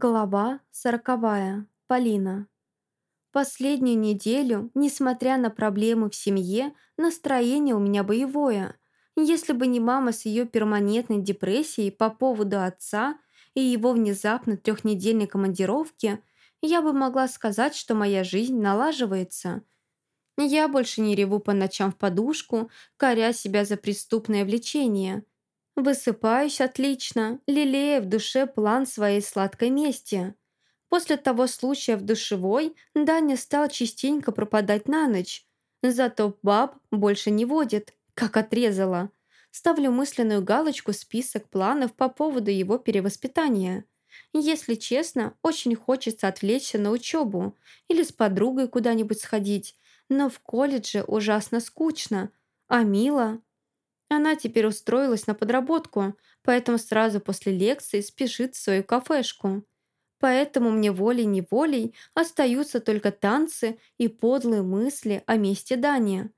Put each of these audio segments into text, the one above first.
Глава сороковая. Полина. Последнюю неделю, несмотря на проблемы в семье, настроение у меня боевое. Если бы не мама с ее перманентной депрессией по поводу отца и его внезапно трехнедельной командировки, я бы могла сказать, что моя жизнь налаживается. Я больше не реву по ночам в подушку, коря себя за преступное влечение – Высыпаюсь отлично, лелея в душе план своей сладкой мести. После того случая в душевой Даня стал частенько пропадать на ночь. Зато баб больше не водит, как отрезала. Ставлю мысленную галочку список планов по поводу его перевоспитания. Если честно, очень хочется отвлечься на учебу или с подругой куда-нибудь сходить, но в колледже ужасно скучно, а Мила она теперь устроилась на подработку, поэтому сразу после лекции спешит в свою кафешку. Поэтому мне волей-неволей остаются только танцы и подлые мысли о месте Дани.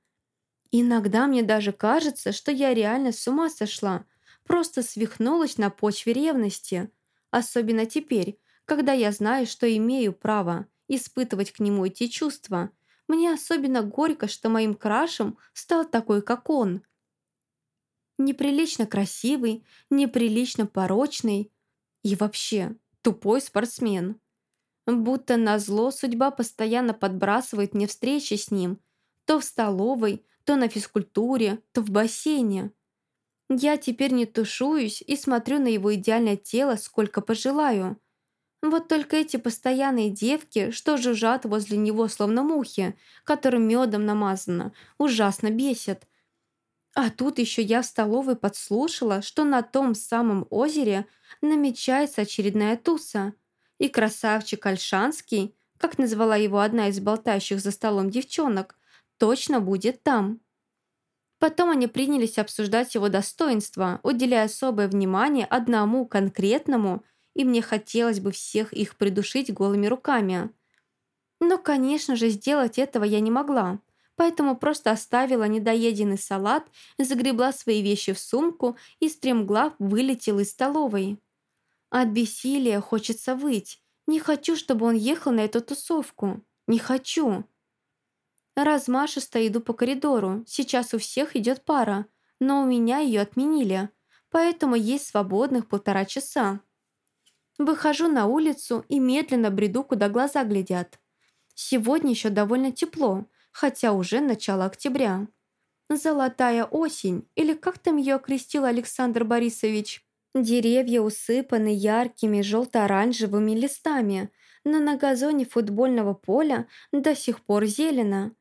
Иногда мне даже кажется, что я реально с ума сошла, просто свихнулась на почве ревности. Особенно теперь, когда я знаю, что имею право испытывать к нему эти чувства. Мне особенно горько, что моим крашем стал такой, как он – неприлично красивый, неприлично порочный и вообще тупой спортсмен. Будто назло судьба постоянно подбрасывает мне встречи с ним, то в столовой, то на физкультуре, то в бассейне. Я теперь не тушуюсь и смотрю на его идеальное тело, сколько пожелаю. Вот только эти постоянные девки, что жужжат возле него словно мухи, которым медом намазано, ужасно бесят. А тут еще я в столовой подслушала, что на том самом озере намечается очередная туса. И красавчик Альшанский, как назвала его одна из болтающих за столом девчонок, точно будет там. Потом они принялись обсуждать его достоинства, уделяя особое внимание одному конкретному, и мне хотелось бы всех их придушить голыми руками. Но, конечно же, сделать этого я не могла – поэтому просто оставила недоеденный салат, загребла свои вещи в сумку и стремглав вылетела из столовой. От бессилия хочется выть. Не хочу, чтобы он ехал на эту тусовку. Не хочу. Размашисто иду по коридору. Сейчас у всех идет пара, но у меня ее отменили, поэтому есть свободных полтора часа. Выхожу на улицу и медленно бреду, куда глаза глядят. Сегодня еще довольно тепло, хотя уже начало октября. Золотая осень, или как там ее окрестил Александр Борисович. Деревья усыпаны яркими желто-оранжевыми листами, но на газоне футбольного поля до сих пор зелено.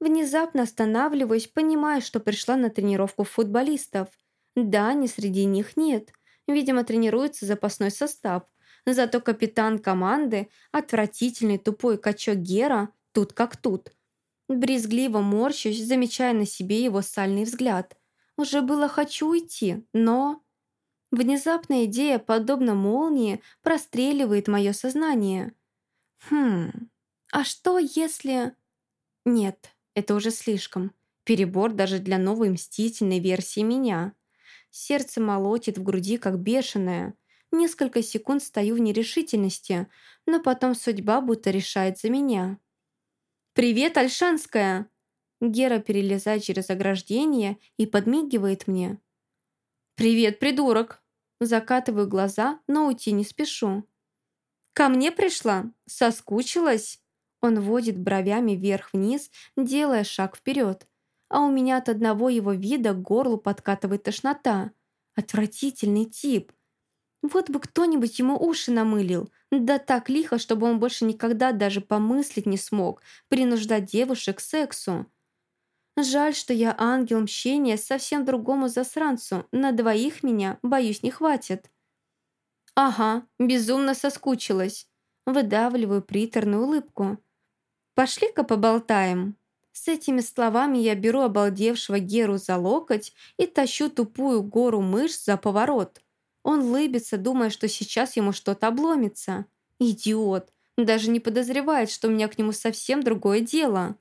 Внезапно останавливаюсь, понимая, что пришла на тренировку футболистов. Да, не среди них нет. Видимо, тренируется запасной состав. Зато капитан команды, отвратительный тупой качок Гера, тут как тут – Брезгливо морщусь, замечая на себе его сальный взгляд. Уже было хочу уйти, но... Внезапная идея, подобно молнии, простреливает мое сознание. Хм, а что если... Нет, это уже слишком. Перебор даже для новой мстительной версии меня. Сердце молотит в груди, как бешеное. Несколько секунд стою в нерешительности, но потом судьба будто решает за меня. «Привет, Альшанская!» Гера перелезает через ограждение и подмигивает мне. «Привет, придурок!» Закатываю глаза, но уйти не спешу. «Ко мне пришла? Соскучилась?» Он водит бровями вверх-вниз, делая шаг вперед. А у меня от одного его вида к горлу подкатывает тошнота. Отвратительный тип. Вот бы кто-нибудь ему уши намылил. Да так лихо, чтобы он больше никогда даже помыслить не смог принуждать девушек к сексу. Жаль, что я ангел мщения совсем другому засранцу. На двоих меня, боюсь, не хватит. Ага, безумно соскучилась. Выдавливаю приторную улыбку. Пошли-ка поболтаем. С этими словами я беру обалдевшего Геру за локоть и тащу тупую гору мышц за поворот. Он лыбится, думая, что сейчас ему что-то обломится. Идиот. Даже не подозревает, что у меня к нему совсем другое дело.